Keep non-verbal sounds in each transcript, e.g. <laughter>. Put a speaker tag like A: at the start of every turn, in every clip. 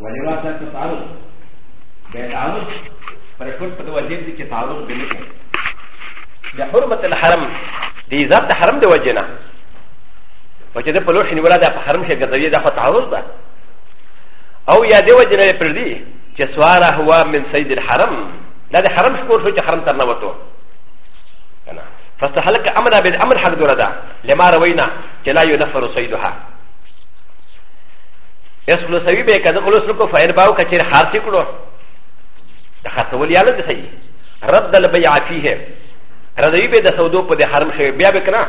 A: ولما كانت
B: تعرض بتعرض فركون فدو وجب دي كتعرض بنك ده حرمة الحرم دي ذات حرم دي وجنا وجد بلوش نولا ده حرم شيء قدرية ده تعرض ده او يا دي وجنا يفردي جسوارة هو من سيد الحرم لا ده حرم شكور شو حرم ترنوتو فاستحلك امر بالامر حق دورة ده لما روينا كلا ينفر سيدها ا س ل و س ي ب ي ك ا د خ ل و س ن ك و فاير باو كتير هارتي كرو د ح ت و ل ي ا ل د س ي رد د ل ب ي ع فيه رد ي ب ي د سودو ب د حرم شي بيا بكنا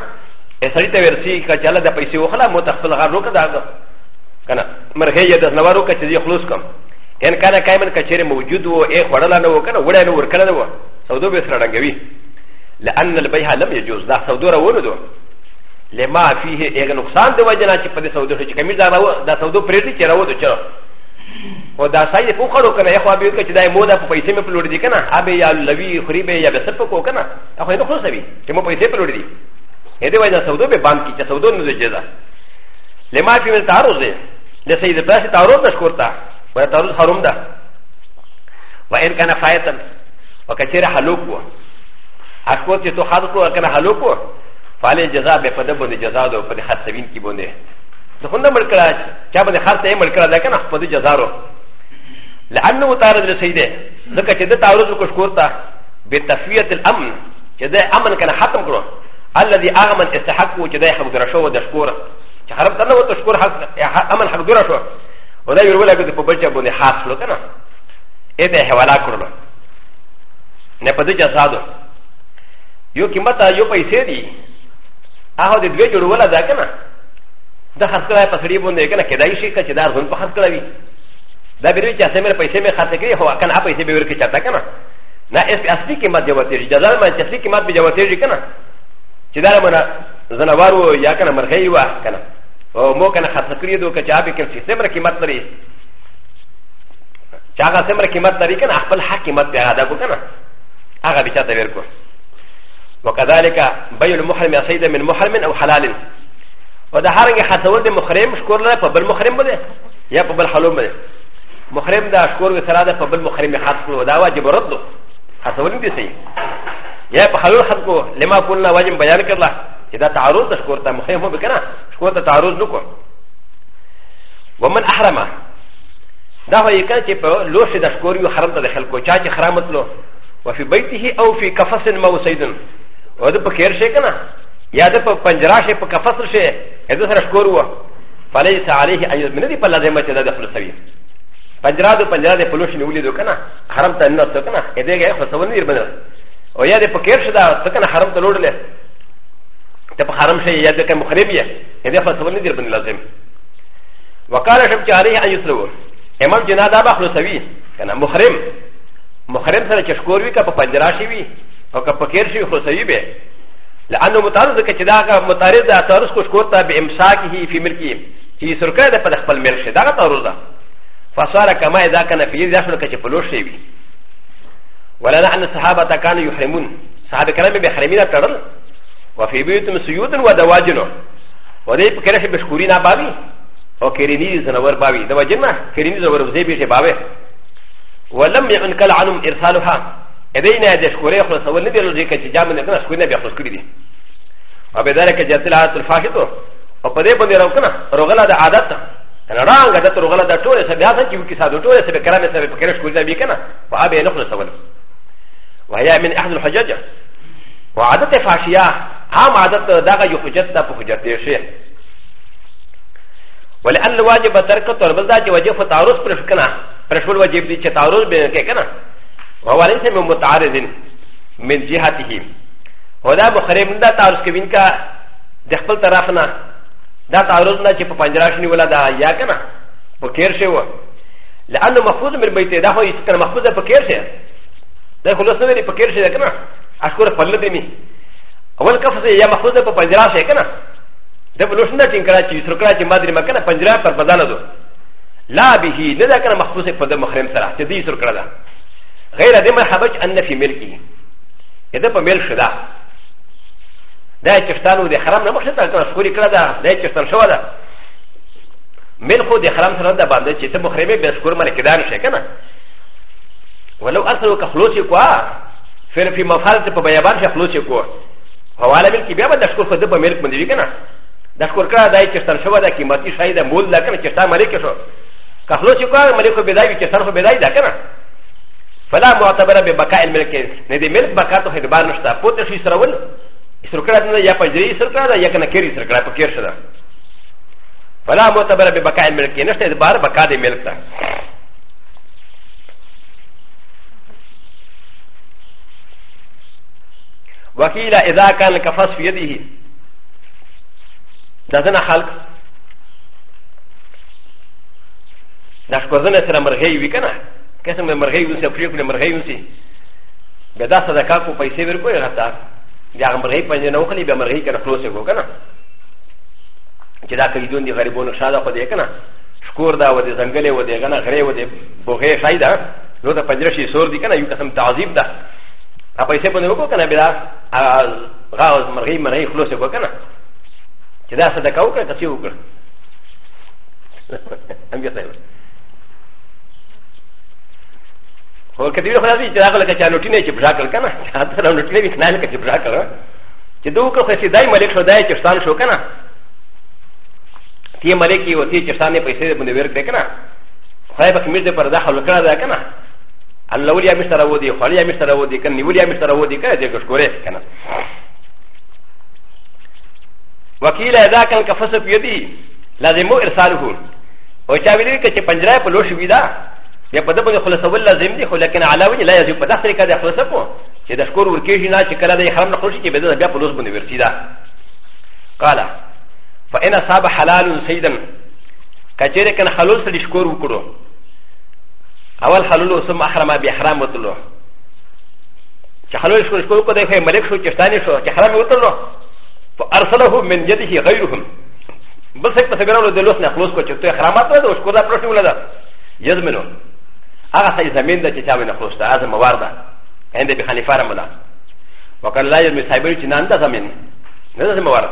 B: ا س ر ي ت ورسي كجالا د بيسي وخلا متخفل غارو كدا كنا مرهي د نوارو كتير خلوص كم كان كان كايمن كتير موجود و ايه خلالا نو كنا ولا نو كنا نو سودو بسرعه لان البيع لم يجوز د سودو رونو لما فيه ايه نقصان دي وجنا چې په سعودي کې کمی دا راو دا سعودي پرېږدي چې راو د چر او دا سایه په خړو کنه یو ابي کې چې دا مودا په پیسې مې پلوړ دي کنه ابي یا لوي خريبه یا به سپ کو کنه هغه نو خو سوي چې مو پیسې پلوړ دي اې دی وجنا سعودي به باندې چې سعودي نه جزا لما فيه من تعرض دي د سيد په تعرض نشکورتا و تعرض حرام ده وان كان فائتا وكثير حلوك و اشكوت چې تو حاضر کو کنه حلوک فعلي جزاء بفده بند جزاء دو فده خطبين كي بنده نحن نمر كلا چا بند خرطة امر كلا ده كنا فده جزاء رو لأنه متعرض لسيده ذكا چه ده تعرض وكشكورتا بتفوية الأمن چه ده أمن كان ختم کرو الذي آغمن استحقه چه ده حق درشو و دشكور چه خربتا نو تشكور حق أمن حق درشو و ده يرولا كده پبلچا بنده حاصلو كنا ايه ده حوالا کرلو نه پده جزاء دو よきまたよぱいせり هغه د دوی جوړول ده کنه د خرڅ کړه په سړي باندې کنه کېدای شي چې دا ځون په خرڅ کړوي دا به چې اسمه پیسې مې خرڅ کړې هو کنه پیسې به ورکې چاته کنه نه اس اصلي قیمت دی وته چې ځان باندې اصلي قیمت به وته شي کنه چې دا مونږ زنوارو یا کنه مرغې وا کنه او مو کنه خرڅ کړې دوه چې ابي کې سیمره قیمت لري چې هغه سیمره قیمت لري کنه خپل حق قیمت دی هغه دا کو کنه هغه به چاته ورکو وكذلك بيع المحرم يا سيدة من محرم أو حلال وده هرنج حتول ده مخرم شكور لا فبل مخرم بده يا فبل حلوم بده مخرم ده شكور وثلاثة فبل مخرم حتول وده واجب رده حتول دي سي يا فحلول حتول لما كنا واجب بيان كلا إذا تعرض شكور ده مخرم هو بكنا شكور ده تعرض نكو ومن أحرمه ده هو يكن تيبو لوش ده شكور يحرم ده خلقه چاچ حرامت له وفي بيته أو في كفص موسيدن و د په خیر شي کنه یا د په پنجرا شي په کفصل شي اې د سره شکور و فلیس علیه ایو من دی په لازمه چې د خپل سوي پنجرا د پنجرا د پلوش نیولې دو کنه حرم ته نه ست کنه اې دغه خصون نه بنه او یا د په خیر شي دا کنه حرم ته لوړل ته په حرم شي یا د کوم خریبیه اې دغه خصون نه بنه لازم وقال شب علیه ایو سرو امام جنادا به خپل سوي کنه محرم محرم سره چې شکور وی کا په پنجرا شي وی او که پکیر شي خو صحیح به لانه متعرض کې چې دا متعرض د تعرض خوش کوتا به امساکه فی ملکی چې سرکه ده په خپل ملک شه دا تعرض ده فصار کما اذا كان فی ذا شنو کې پلوش شي وي ولنا ان الصحابه كانوا يحرمون صحابه کرام به حرمین تړل وفي بيوتهم سيود ودواجن ودې پکې شي بشکوري نه باوي او کرینی زنور باوي دواجن ما کرینی زنور وزې به باوي ولم ينقل عنهم ارسالها ا د ي ن ا د ش ك و ر ي خ ل ص و ل ن د ي ر و ز ي ك ج ا م ن ك ن ا ش ك و ر ي ن ب ي خ ل ص ك ر ي د ي و ب د ا ر ك ج ا ت ل ا ت ا ل ف ا ح ت و و ب د ي ب ن ي ر و ك ن ا ر غ ل ا د ع د ت ن ر ا ن ج د ت ر غ ل ا د ت و ر س ب ي ا ت ن ك ي و ك س ا د ت و ر س ب ك ر ا م س ب ك ر ش ك و ر ي ن ب ي ك ن ا و ه ب ي ن خ ل ص و ل و هي من أ ح د ا ل ح ج ج و ع د ت ف ا ش ي ا عام ع د ت د ا غ ي و ح ج ت د ا ف ح ج ت ي ش ي و ل أ ن الواجب ترك ت ر ب ل د ا ج و ج ه ف ت ع ر ض ب ر ش ك ن ا ر ش و ل و ج ب د ي ت ع ر ض ب ن ك ن ا وهو ليس من متعارض من جهته ودا بخاري من دا تعرض كبين كا دخل طرفنا دا تعرض لا جيب پنجراشني ولا دا يا كنا بكير شو لأنه محفوظ من بيته دا هو يتكلم محفوظ بكير شو دا خلاص نوري بكير شو كنا أشكر فلدني اول كفز يا محفوظ بپنجراش كنا دا بلوشنا تنكرا چي سركرا چي مادري ما كنا پنجرا پر بدانا دو لا به نه دا کنه مخصوص په د مخرم سره چې دې سر کړل غير ذي مرحبا أن في ملكي إذا بميل شدا دا يتفتانو دي حرام نمخ شتا كنا سخوري كلا دا دا يتفتان شوا دا ميل خو دي حرام سران دا بانده چه تم خريمي بين سخور ملك دان شه كنا ولو أرسلو كخلوصي كوا فين في مفالة پا بيابان شه خلوصي كوا حوالا ملكي بيابا دا شكور خود دا بميلك مندوي كنا دا شكور كلا دا يتفتان شوا دا كيماتي شايدا مول دا كنا چه تا ملك شو كخلوصي كوا ملك بداي وچه سرخ بداي دا كنا فلا معتبر ببقاء الملك ندي ملك بقاته هدبار نشتا قوت شي سرول سرکړه نه یا پجری سرکړه یا کنه کری سرکړه پکیر شدا فلا معتبر ببقاء الملك نشتا هدبار بقا دي ملک تا وكيل اذا كان القفص في يده دزنه خلق دښکوزنه سره مرغې وي کنه كاسم مرغي ونسى فريق مرغي ونسى بدا صدقاء وفايسي ورقو يغطى يا مرغي فانجنا وخلي بمرغي كان فلوسي وكنا كذا كيدون دي غريبون شادا قد يكنا شكور دا ودي زنگلي ودي غنا غري ودي بوغي شايدا لو دا پنجرشي سور دي كنا يو كاسم تعذيب دا فايسي بني وكو كنا بدا غاوز مرغي مرغي فلوسي وكنا كذا صدقاء وكنا تسيو وكنا アンビアサイバー。و ك ت ي ر خلاص يجرى لك شانوتيني شبراكل كنا حتى لو نتلبي كنالك شبراكل تدوك خسي داي ملك شداي شستان شو كنا تي ملكي و تي شستاني بيسير من الورك كنا خايبك ميزه فردا حلقه دا كنا اللولي مستر ودي خالي مستر ودي كان نولي مستر ودي كان جاكوش كوريس كنا وكيل اذا كان كفصل بيدي لازم ارساله وشاويلي كتشي پنجرى بلوش بيدا ي ب د ب ن خ ل ص و ل لازم دي ولكن على وجه لا يجب ان تحرك هذا خلص ابو ش د ش ك و ر وركيجي ناس كلا دي حرام نخلص كي بدل بيا بلوز بن ورسيدا قال ف إ ن صاب حلال سيدا كجري كان خلص د ش ك و ر وكرو اول حلول ثم احرم بحرام وطلو شحلول شكور شكور كده في ملك شو كشتاني شو كحرام وطلو ف أ ر س ل ه من يده غيرهم بس هيك تسبيرون دلوس نخلص كو شتو حرامات ولا شكور لا بروش ولا يزمنوا هغه سي زمين ده چې چا ونه خوسته هغه موارد ده عند ابي حنيفه رحمه الله وقال لا يرمي صاحب چې نن ده زمين نه ده موارد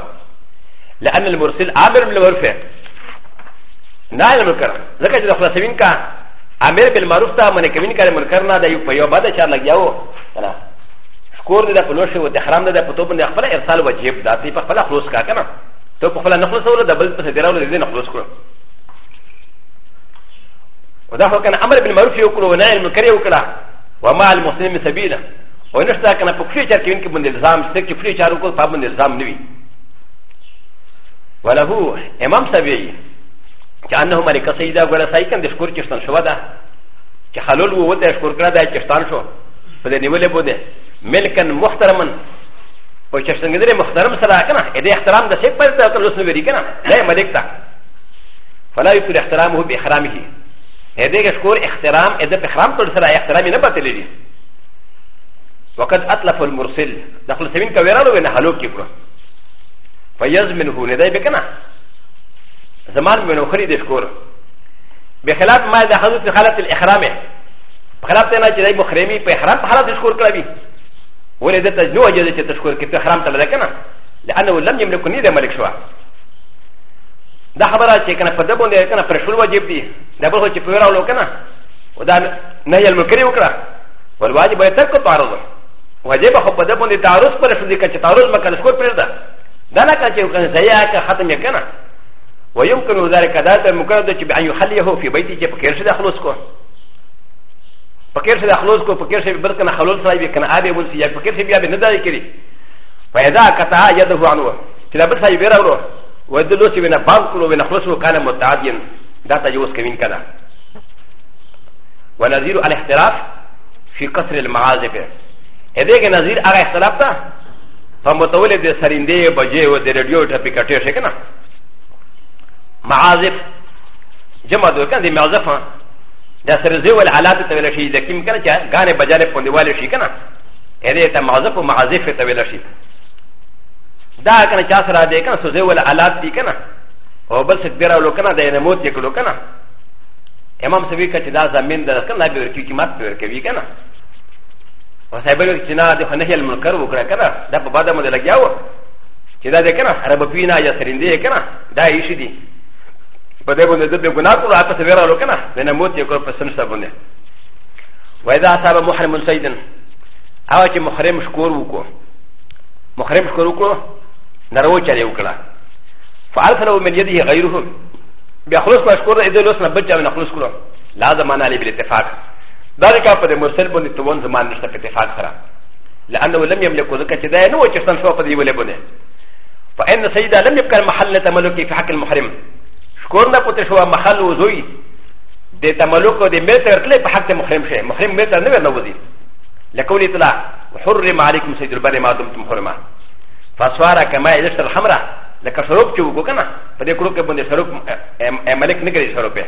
B: لان المرسل امر بالمعروف نه علم کړ لکه چې خلاصوین کا امر بالمعروف ته من کوین کړي من کرنا ده یو په یو بده چا لګیاو کنه شکور ده په لوشه او د حرام ده په توبه نه خپل ارسال واجب ده په خپل خلاص کا کنه ته په خپل نه خلاصول ده بل په دراول دې نه خلاص کړو وده كان امر بالمعروف يكره ونهي المنكر يكره وما المسلم سبيلا ونشتا كان فكري شارك يمكن من الزام سيك فري شارك فابن الزام نبي وله امام سبيعي كانه ملك سيدا ولا سايكن دشكور كشتن شو ده كحلول ووده شكور كرا ده كشتن شو فده نيوله بوده ملكا محترما وكشتن غير محترم سرا كنا اذا احترام ده سيك بلتا كان لسنو بري كنا لا ملك تا فلا يكون احترامه باحرامه ا د ي ك ش ك و ر احترام ا د ب احرام ت ر س ر ا احترامي ن ب ت ل ي وقد أ ت ل ف المرسل دخل سمين كويرانو و نحلوك يكرا فيزمنه نداي بكنا زمان من اخري دشكور بخلاف ما دخلت في حاله الاحرام بخلاف انا جاي مخرمي باحرام حاله دشكور كلابي ولدت نوجه تشكور كتحرام تملكنا لانه لم يملكني ذا ملك شوى だはばらちかなパダボンでかなプレシュルワジブディダブルチフェラロケナウダナヤルムクリウクラウルワジブエテクパロウワジブハパダボンでタウスプレシュルディカチタウスマカルスコプレダダナカチウカンザヤカハタミカナウヨンクノザレカダタムカダチビアンユハリホフィバイティチェプケルシダハロスコパケルシダハロスコパケルシブルカナハロスライビカナアビウンシヤパケルシビアビネダイキリファイザーカタヤドウアノウティラブサイベラウロ ودلو چې وینا بام کولو وینا خلصو کانه متعدین دا تجوز کوین کنه ونظیر الاحتراف فی قصر المعاذب هدا کې نظیر هغه اختلاف ته په متول د سرندې بجې او د رادیو ټپی کټې شي کنه معاذب جمع د کنه د معذف دا سرزه ول حالات ته ویل شي د کیم کنه چې غانه بجاله پوندواله شي کنه هدا ته معذف او معاذف ته ویل شي دا کنه چا سره دی کنه سوزه ول حالات دی کنه او بل څه ګره لو کنه د موت یې کړو کنه امام سوي کچ دا زمين در کنه به ورکی کی مات ور کوي کنه او صاحب له چې نه د خنه هل منکر وکړه کنه دا په باده مده لګیا و چې دا دې کنه عرب پینا یا سرندې کنه دا یې شي دی په دې باندې د ګناه کول اته سویرا لو کنه د موت یې کړو په سن سبونه وإذا أصاب محرم سيدن أو محرم شكور وكو محرم شكور وكو نرو چلے اکڑا فعال فلو من يده غيرهم بيخلص مشكور اذا لسنا بجا من خلص كله لازم انا لي بالاتفاق ذلك قد مرسل بن تون زمان نشتا في اتفاق ترى لانه لم يملك ذكا كذا نو تشتن سوى قد يولي بني فان سيدا لم يبقى المحل تملكي في حق المحرم شكورنا قلت شو محل وزوي دي تملك ودي متر تلي في حق المحرم شيء محرم متر نبي نوزي لقول اطلاع وحرم عليكم سيد البني ما دمتم حرمان فاسوارا كما يزشت الحمرة لك شروب شو كنا فدي كروك بند شروب ملك نجري شروبه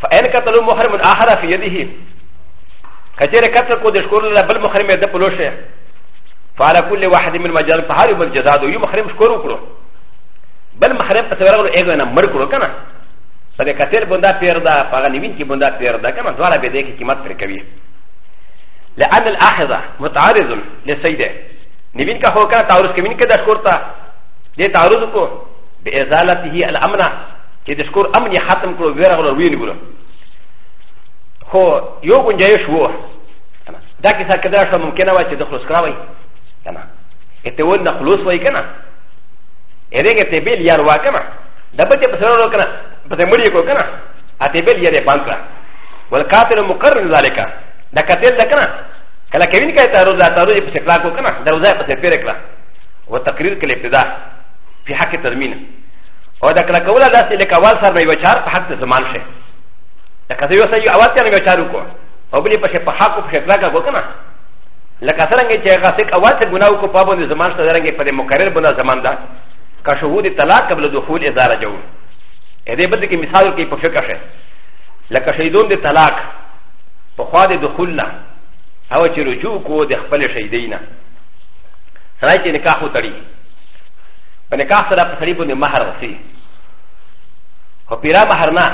B: فإن قتلوا محرم آخر في يده كثير قتل كود شكور لا بل محرم يد بلوشه فعلى كل واحد من مجال فهل يوم الجزاء يوم محرم شكور كرو بل محرم تصور له إيجونا مركرو كنا فدي كثير بندا بيردا فغنيين كي بندا بيردا كنا دوارا بديك كي مات في الكبير لان الاحظه متعارض لسيده نبين كهو كان تعرض كمين كده شكورتا دي تعرضكو بازالته الامنه كي تشكر امني حاتم كرو غير غلو وين يقولوا هو يوغن جايش هو دا كيسا كده شو ممكنه واجي تخلص كراوي تمام اتول نخلص وي كنا اريك تبيل يار وا كنا دبته بسرور كنا بتمري كو كنا اتبيل يار بانكرا والكافر مقرر ذلك だかてたかなかなかにかたろだたろいぷせかこかなだろだぷせぺれかわたくりかれてだぴはけたみんおだからかわらせれかわさめわちゃはってたまんしだかてよさゆあわてんわちゃるこおぶりぱしぱはこぷせかかこかな لکه څنګه چې هغه څوک اواز ته ګناو کو پابند زمان سره رنګ په مقرر بنا زمان دا کا شهود طلاق قبل دخول ازاره جو دې بده کې مثال کې په فکر شه لکه شهیدون دي طلاق په خوا د دخول نه او چې رجوع کو د خپل شهیدی نه سړی چې نکاح وتړي په نکاح سره په سړي باندې مهر وسي خو پیرا مهر نه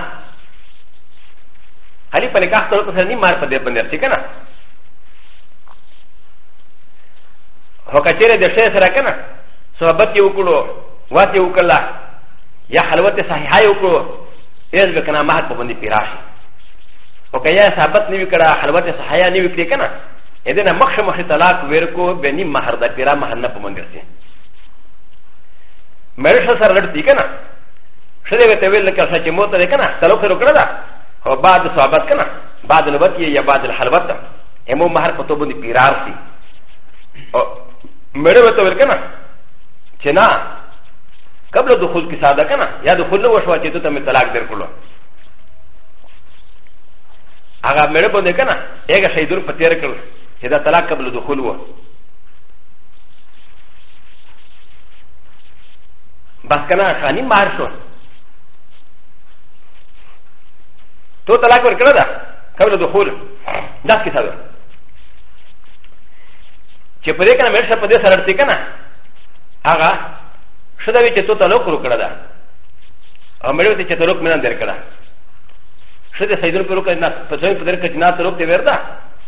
B: خالي په نکاح سره په سړي نه مهر په دې باندې ورسي که نه خو که چېرې د شی سره که نه صحبت یې وکړو وات یې وکړله یا حلوت صحیحه یې وکړو ایز به که نه مهر په باندې پیرا شي و ك ي ا ثابت ن ي ك ر ا حلوات صحيا ن ي ك ر ي ك ن ا إ ذ ن مخش مخش طلاق ويركو بني مهر د ك ر ا مهر نبو منغرسي مرش سر رتي كنا شدي بتويل لك ساتي موتا لكنا تلوك ركنا و بعد صعبات كنا بعد الوتي يا بعد الحلوات امو مهر كتبو دي بيرارسي مرش بتويل كنا كنا قبل دخول كسادا كنا يا دخول وشواتي تتم الطلاق دركولو هغه مړ باندې کنه هغه شیدور په تیر کړ چې دا طلاق قبل دخول و بس کنه خانی مار شو تو طلاق ور کړه دا قبل دخول دا کیسه ده چې په دې کنه مړ شه په دې سره ورته کنه هغه شدا وی چې تو طلاق ور کړه دا او مړ وی چې طلاق مینه در کړه س د سیدون پر وکړه په ځای په درکه جنات لوک ته وردا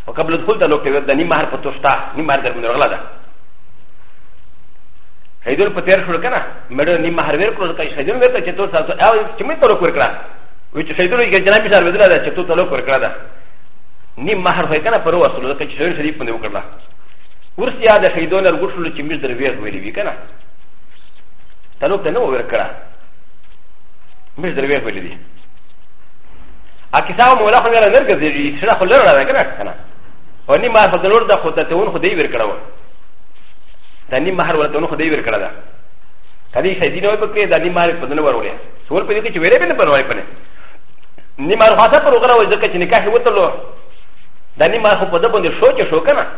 B: او قبل دخول ته لوک ته وردا نیم مہر په توشتا نیم مہر درمن غلا ده سیدون په تیر شو کنه مړ نیم مہر ور کړو کای سیدون ورته چې تو تاسو او چې می تر وکړه وی چې سیدون یې جنابي سره ودره ده چې تو ته لوک ورکړه ده نیم مہر وای کنه پر وسلو ده چې سیدون شریف باندې وکړه ورسیا ده سیدون ورغښل چې می در ویر ویلی وی کنه تلوک ته نو ورکړه می در ویر ویلی アキサーモラハンがなるぜ、シラフォルラーがかな。オニマーフォルダーホタテウンホデイブルカラー。ダニマーフォルダーホデイブルカラー。カリシャディノブケダニマーフォルダーウェイ。ソウルペリキチウェレベルパワーパネ。ニマーファタプログラムをザケチニカシウォトロー。ダニマーフォルダーのショーチョショーカナ。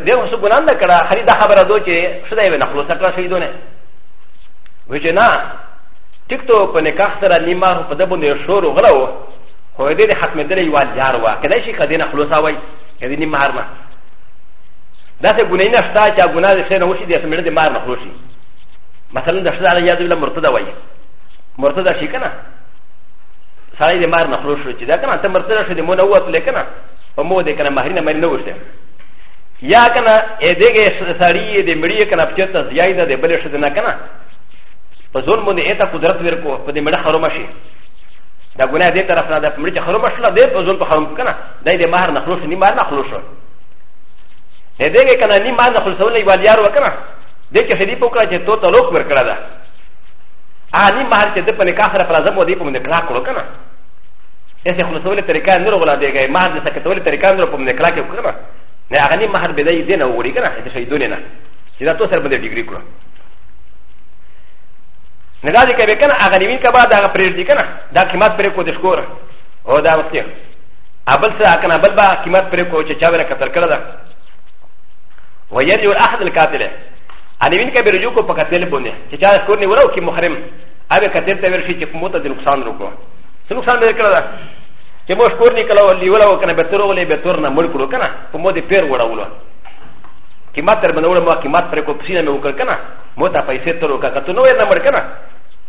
B: でも、そこなんだから、ハリダハバラドチェ、シュダイブナフロサカシドネ。ウジェナー。ティクトパネカサラニマーパダボネショーローローホエディハメデレイワジャーワケネシカディナフロサワイエディニマーマダセグネナスタチアグナデセノシディアスメディマーマフロシマサルダスラヤディラムトダワイモトダシカナサイディマーマフロシダカナタマテラシディモナウォープレカナパモディカナマヒナマリノウシヤカナエディゲサリエディミリエカナプチェタズヤイダディブレシディナカナ په زون باندې اته قدرت ورکو په دې مړه حرام شي دا ګناه دې طرف نه ده په مړه چې حرام شول دې په زون په حرام کنه دا دې مہر نه خلوص نه مہر نه خلوص دې دې کنه نه مہر نه خلوص نه یوال یار وکنه دې چې هدي پوکړه چې تو تلوک ورکړه ده ا نه مہر چې دې په نکاح سره پلازم ودی په باندې کلا کړو کنه ایسه خلوصوله طریقہ نه ولا دیږي مہر دې سکه توله طریقہ نه په باندې کلا کې کنه نه هغه نه مہر به دې نه وری کنه دې شي دونه نه چې دا تو سره باندې ډیګری کړو なぜかべかな、あがりみかばだがプレディカナ、だきまプレコデスコー、おだわて。アブルサー、カナブルバー、キマプレコチ、チャブラカタカラダ。ウェルユアハルカテレ。アリミカベルユコパカテレボネ、チャースコーニウォーキムハレム、アベカテレシチェフモトデルクサンドコ。そのサンデルカラダ。キモスコーニカラオリウォーカナベトロレベトロナモルクロカナ、コモディペルウォーラウォー。キマテルバノーマキマプレコプシナノクルカナ。もたぱいせとろかかとのえなまるかな。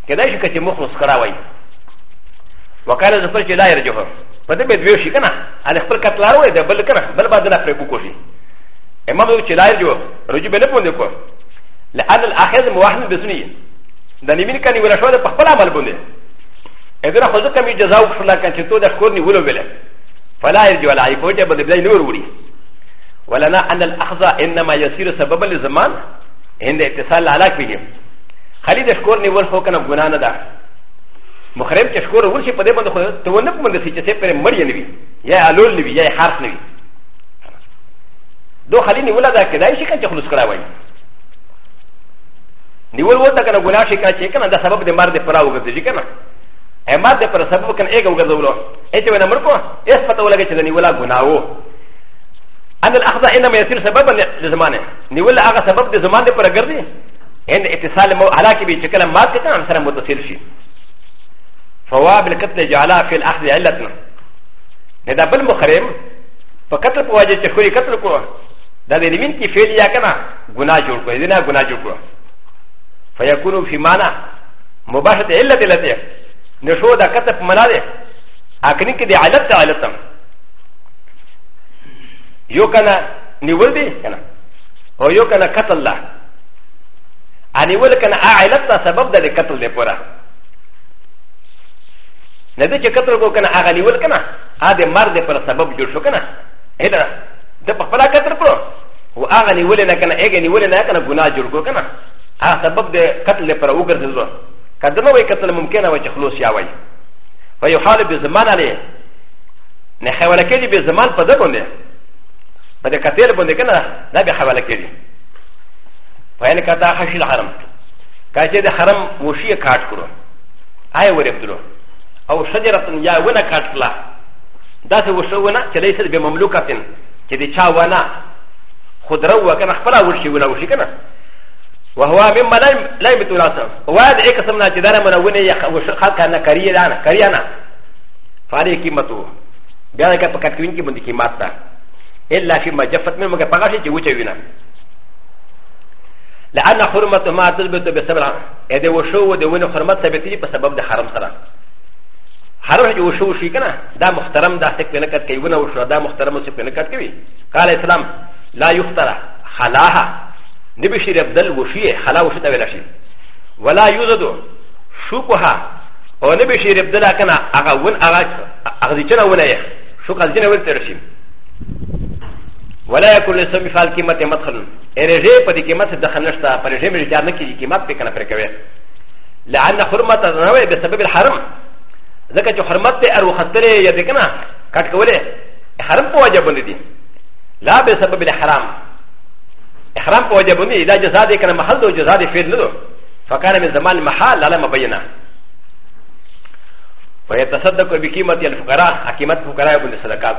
B: けだしかちもほすからわい。わからずぷちらいるじょう。パテベビューシカナ。あれぷかたらわいでぶるかな。ぶるばでらぷこし。えまぶちらいるじょう。るじべるぽんでこ。らあるあへんもわんですに。だにみかにわらしょでぱぱらまるぼんで。えだらほずかみじゃざうふらかんちとだしこにうるべれ。ファライルジュアライコジャブでブレイノーウリ。ولنا أن الأخذ إنما يصير سببا للزمان هند اتصال لالاک بيجي خالي د شکور نیول خو کنه ګنا نه ده مخرب چې شکور ورشي په دې باندې خو ته ونه په باندې چې څه پر مړی نه وي یا الول نه وي یا حرف نه وي دو خالي نیول ده کدای شي کنه خلص کړه وای نیول وته کنه ګنا شي کنه کنه دا سبب د مرد پر او ګرځي کنه اما د پر سبب کنه ایک وګرځولو اته ونه مرکو اس پته ولګي چې نیولا ګناوه ان الاخذ انما يصير سببا لزمانه نقول هذا سبب لزمان دي برغردي ان اتصال مو علاقه بي شكل ما كان عن سلام متصل شيء فواب القتل جعلها في الاخذ علتنا هذا بالمخرم فقتل بواجه تشكري قتل كو ده دي من كي فعل يا كنا غنا جوړ کو دينا غنا جوړ کو فيكون في معنى مباشره علت علت نشو ده قتل منا ده اكني كده علت علتم よかな、にわりかな。およかな、かたら。あにわりかな、あいらた、さばだれかたれぽら。なぜかたらごかな、あがにわりかな、あでまでぽらさばびゅうしょかな。えら、でぱらかたらぽら。و ا غ ن ي و ل ن ا كان اجن و ل ن ا كان غنا جرقو كان ا سبب د قتل پر اوغر زو كدنا وي قتل ممكن او خلوص يا وي فيحال بزمان عليه نحاول كده بزمان فدقونه パデカテルボンデカナ、ナビハワレケリ。パエネカタハシルハラム。カジェデハラムウシエカークロ。アイウレブドロ。アウシェデラトンヤウナカークラ。ダセウシュウナ、チェレイセルビモムルカテン、チェディチャワナ、ホドラウワカナファラウシウナウシカナ。وهو مما لا يمت راسه وهذا ايه قسمنا جدار من اولي خلق انا كريانا كريانا فعليه قيمته بهذا كان فكرتين كي من دي قيمتها الا فيما جفت من مجا فغاشي جوجينا لان حرمه ما تثبت بسبب اذا وشو ودون حرمه ثبتي بسبب حرم سرا حرم جو وشو شي كنا دا محترم دا تكنكت كيونا وشو دا محترم تكنكت كوي قال الاسلام لا يخترع حلاها نبشر بدل وشي حلا وشي تاويلا شي ولا يوجد شوكها ونبشر بدل كنا اغا ون اغا اغا جنا ونايا شوكا جنا ون ترشيم ولا يكون لسم فعل قيمه مدخل ارجي قد قيمه دخل نشتا فرجي من جار نكي قيمه بكنا فركوي لان حرمه النوى بسبب الحرم ذكا حرمه ارو خطر يدكنا كاتكولي حرم واجب ندي لا بسبب الحرام احرام واجب ندي اذا جزاء كان محل دو جزاء فعل ندو فكان من زمان محال لا مبينه ويتصدق بقيمه الفقراء حكيمه فقراء ابن الصدقات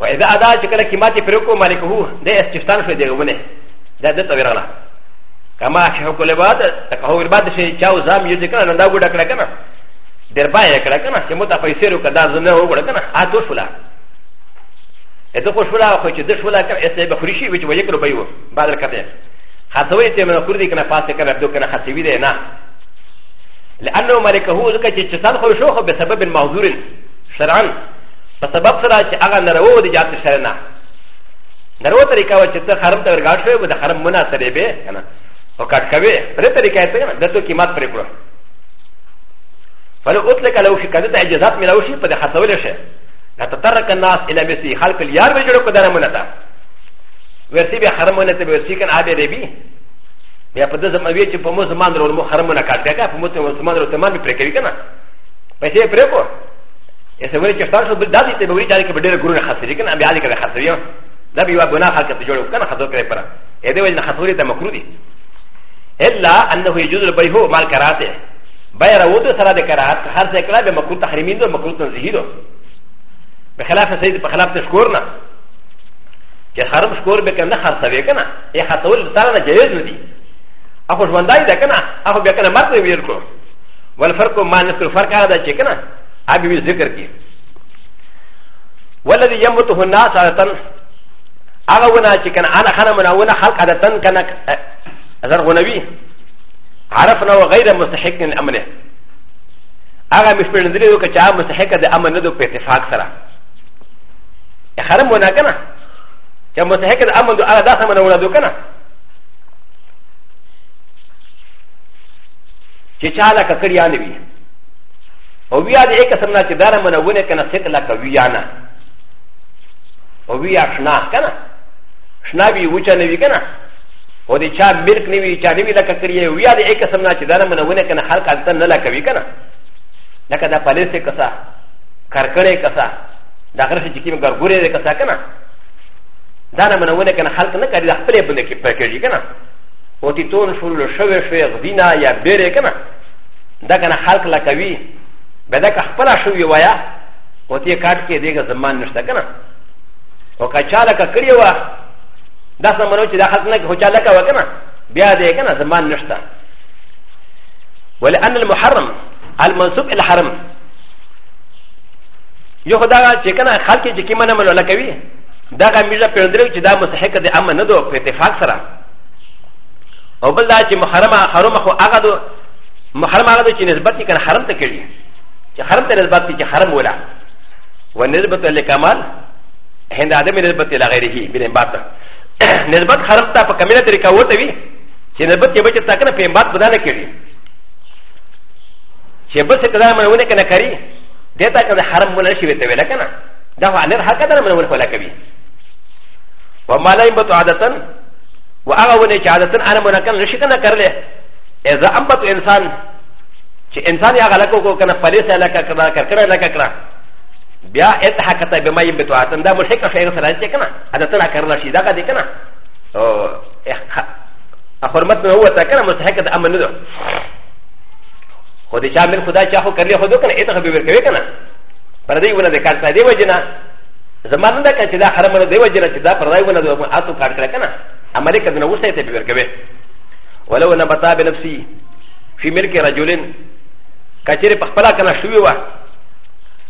B: و إ ذ ا أ د ا ت ك ل ك م ا ت ي فريقو مالكه د ا س ت ف ت ا ن شو ديغونه د ا د ت و ي ر ا ل ا كما شهوكو لبات تكهو لبات شي جاو زام يدكنا نداو دكنا دربا يكنا كموتا فيسيرو كدا زنو ولكنا اتو شولا اتو شولا وكي تدشولا كاسيب فريشي ويش ويكرو بيو بعد الكتاب حتوي تمن كردي كنا فاتي كنا بدو كنا حسيبي دينا لانه مالكه زكاه تشتان خلشوخه بسبب المعذور شرعا په سبب سره چې هغه نرو د جات سره نه نرو طریقه و چې ته حرم ته ورګاټ شوی د حرم منا سره به کنه او کټ کوي پر طریقه ته نه دته قیمت پر کړو فلو اطلق لو شي کده اجازات ملو شي په د خطول شي لا تترك الناس الى مثل خلق اليار به جوړ کو دنه منا تا ورسی به حرم منا ته ورسی کنه ابي ربي بیا په دې زموږ چې په مو زمان ورو حرم منا کټ کګه په مو ته زمان ورو تمام پر کوي کنه پیسې پر کو ا س و ر ي ك ت ا ش و ب د ا د ي ت ب و ي ت ا ل ك ب د ر ق ر و ن خ س ر ي ك ن ا ب ي ع ل ك ب خ س ر ي ا د ب ي و ب ن ا خ ا ك ت ج و ر و ك ن خ ز و ك ر ي ب ر ا ا د ي و ج ن خ س و ر ي ت م ك ر و د ي إلا أنه يجوز البريهو مال كراته بير و د س ر ا د كرات هر س ك ر ا ب م ك ر و تحريمين دو مكروه تنزيهيدو بخلاف سيد بخلاف تشكورنا كحرم شكور بكنا خ س ر ي ك ن ا ي خ س و ر ت ا ر ن ا جايز ندي أ خ و ش منداي دكنا أ خ و بكنا مرتبه يركو والفرق ما نفس الفرق هذا شكنا アビビズクリウォルディヤムトフナサータンアガウナチキンアナハナマナウナハカダタンカナアザウナビアラフナウガイダムスヘキンアムネアガミフィルディウカチャムスヘカデアマノドペテファクサラアハラムナカナチャムスヘカデアマノドアラダサマナウナドカナ چې چا لکه کړی نه وي او ویا د یک سمنا چې دار منونه کنه سټ لا کوي انا او ویا شنا کنه شنا وی وچا نه وی کنه او د چا ملک نه وی چا نه وی لکه کړی ویا د یک سمنا چې دار منونه کنه خلق انت نه لا کوي کنه لکه دا پلیسه کسا کرکړې کسا دا غره چې کیم ګرګورې دې کسا کنه دا نه منونه کنه خلق نه کړی خپل بل کې پکېږي کنه او تی تون شول شوه شوه غدینا یا بیره کنه دا کنه خلق لا کوي ベダカフラシュウヨワヤウォティカーキーディガザマンナシタカナウォカチャラカクリワダサマノチダハズナキホチャラカワカナビアディガナザマンナシタウォレアンルムハラムアルマンスブエルハラムよほだがチェカナハキチキマナマラカビダガミザペルデルチダムスヘカディアマナドペテファクサラウォブダチムハラマハラマホアガドムハラマガドチネズバティカンハラムテキリ حرم تنسبت كي حرم ولا ونسبة لكمال هند عدم نسبة إلى غيره من إنبات <clears throat> نسبة حرم تا فكملة تريكا وتوي چې نسبت کې بچتا کنه په امبات بدانه کړي چې بس کدا مونږ کنه کړی دیتا کنه حرم ولا شي وته ویل کنه دا علي حق ده مونږ ولا کوي وما لا ينبت عادة وأغا وني عادة أنا منكن نشي كنا كرله إذا أنبت إنسان چې انسان یا غلط کو کنه پلیس علاقه کړه کرکړه علاقه کړه بیا اتحاکته به مې به تواتن دا مشک شیغه سره چې کنه ادا تنا کرنا شي دا کا دې کنه او حرمت نه هوته کنه مستحق د امن نه خو دې چا من خدا چا خو کړی خو دې کنه اتحاک به ورکوي کنه پر دې ونه د کار ته دی وجنا زمانه دا کنه چې دا حرم نه دی وجنا چې دا پر دې ونه د اتو کار کړه کنه امریکا دنه وسته ته به ورکوي ولو نبتا بنفسي في ملك رجلين کچری په خپل کنه شوی و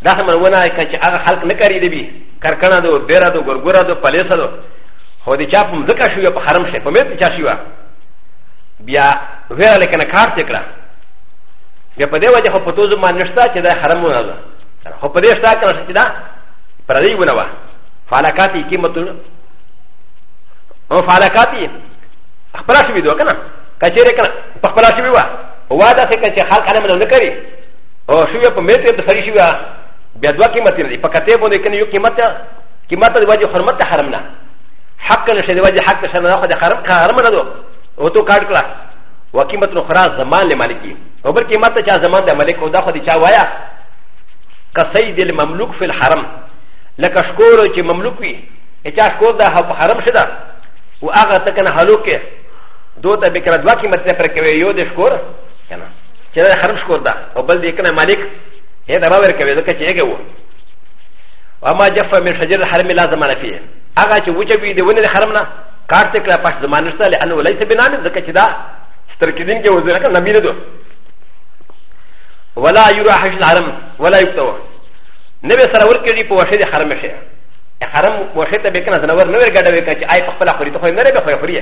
B: دا هم ونه کچ هغه خلق نه کری دی کرکنه دو ډیره دو ګورګورا دو پلیسه دو خو دې چا په ځکه شوی په حرم شه په مې چا شوی بیا ویل کنه کار تکړه بیا په دې وجه خو په توز باندې نشتا چې دا حرم نه ده خو په دې شتا کنه چې دا پر دې ونه و فالکاتی قیمت او فالکاتی خپل شوی دو کنه کچری کنه په خپل شوی و ワダセカチハカラムのネカリオシュウヤコメティブサリシュワビアドワキマティリパカテボネケニユキマタキマタディワジュハマタハラムナハカネシェディワジュハカシャナハダハラムナドオトカークラワキマトのハラザマレマリキオブキマタチャザマンダマレコダホディチャワヤカセイディルマムルクフィルハラムラカシコロチマムルクビエチャシコダハハラムシダウアガタカナハロケドタビカラドワキマティプレケヨデシコロ کنه چې دا حرم شکور ده او بل دې کنه مالک هي دا باور کوي ځکه چې هغه و وما جف من شجر الحرم لا زمان فيه هغه چې وچه وي د ونې حرم نه کار ته کړه پښ زمان نشته لانه ليس بنام ځکه چې دا سترکدین کې وزره کنه نبی نه دو ولا يرى حج الحرم ولا يكتوى نبي سره ورکړي په وشه د حرم شه حرم وشه ته به کنه زنور نه ورګډوي کچ آی په خپل خوري ته خو نه ربه خوري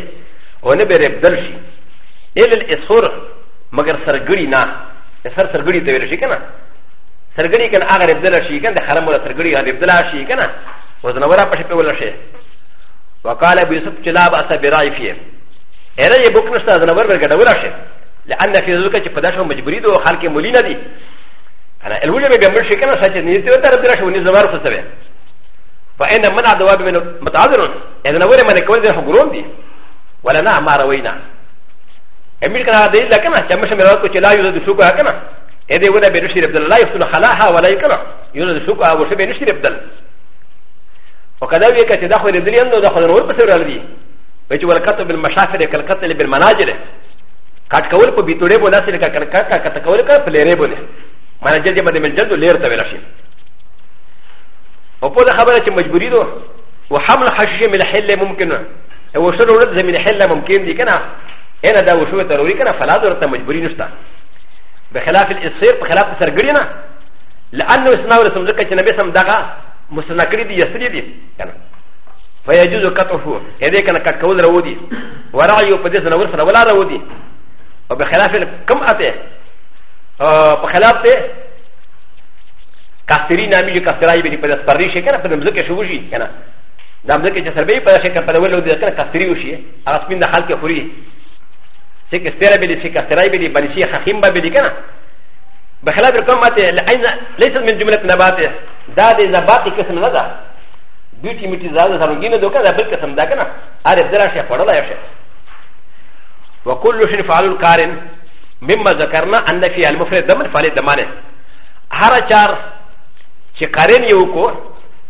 B: او نه به ربدل شي الا الاسور مگر سرگری نه سر سرگری ته ورشي کنه سرگری کنه هغه ربدل شي کنه د حرم ولا سرگری هغه ربدل شي کنه وزن ورا پښه په ولا شي وقال ابو يوسف چلا با صبرای فيه اره یې بوک نشته زنه ور ورګه ولا شي لان في ذلك چې پداشه مجبوری دو خلک مولینا دي انا الولي به بمر شي کنه سچ نه دي ته ربدل شو نه زوار څه ته فان منع دواب من متعذر اذن ور منه کول دي حقرون دي ولا نه ما روينا ا م ي ر ك ن ا د ي ل ك ن ا كما شمرات وشلا يوزد سوكا كما ا د ي ودا بنشر ابدل لا يفتن خلاها ولا يكما يوزد سوكا وشبه نشر ابدل وكذا يكا تدخل ابدل يندو دخل الروح بسر الذي ويجي والكتب بالمشافر كالكتل بالمناجر كاتكول بطولي بناسل كاكاكا كاتكول كالفليريبون مناجر جمد من جلد لير تبرشين وقال خبرة مجبوريدو وحمل حشيش من الحل ممكن وشنو رد من الحل ممكن دي كنا انا دا وشوه ضروري كنا فلا ضرورة مجبوري نشتا بخلاف الاسير بخلاف سرقرينا لانه اسناو رسم ذكا جنبي سم دغا مسنكري دي يسري دي كنا فيجوز قطعه هذي كان كقول رودي ورعيه بديس نور سنة ولا رودي وبخلاف الكم أتي آه بخلاف تي كافتري نامي جو كافتراي بدي بديس بري شيء كنا بدم ذكر شو وشي كنا دام ذكر جسر بي بديس شيء كنا بدي ولو دي كنا كافتري وشي أرسمين دخل كفوري セクスペラビリセカステラビリバリシハヒンバビリカナバカラブコマテレイスメンジュメルナバテダディザバティケスナダビューティミティザーザーギノドカダブルカサンダカナアレザラシャフォラシャウコルシファルカレンメンマザカナアンダフィアルモフレダムファレダマネハラチャーチェカレンヨコ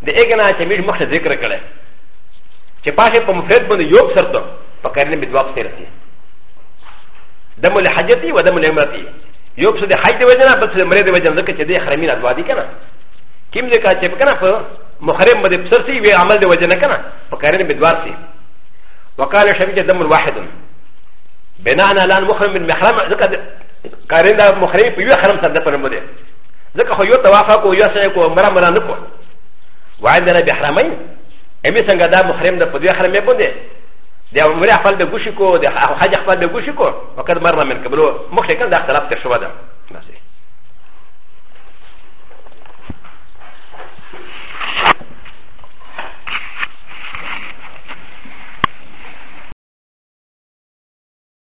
B: デエガナチェミルモフレゼクレクレチェパシェポムフレッドのヨークサルトパカレンビドワプセルティ دم الحجتي ودم العمرتي يقصد حج وجنا بس مريض وجنا ذكر كده حرمين الوادي كنا كم ذكر كيف كنا فمحرم بدي بسرسي وعمل وجنا كنا فكارين بدوارسي وقال شبيك دم واحد بناء الان محرم من محرم ذكر كارين دا محرم في يحرم سنة فرمودي ذكر خيو توافق ويسعك ومرا مرا نكو وعندنا بحرمين امي سنگا دا محرم دا فدوي حرم يبودي では、村はでぐしこ、でははじはでぐしこ、わかるまらめんかぶろ、もしかんだったらってしょわだ。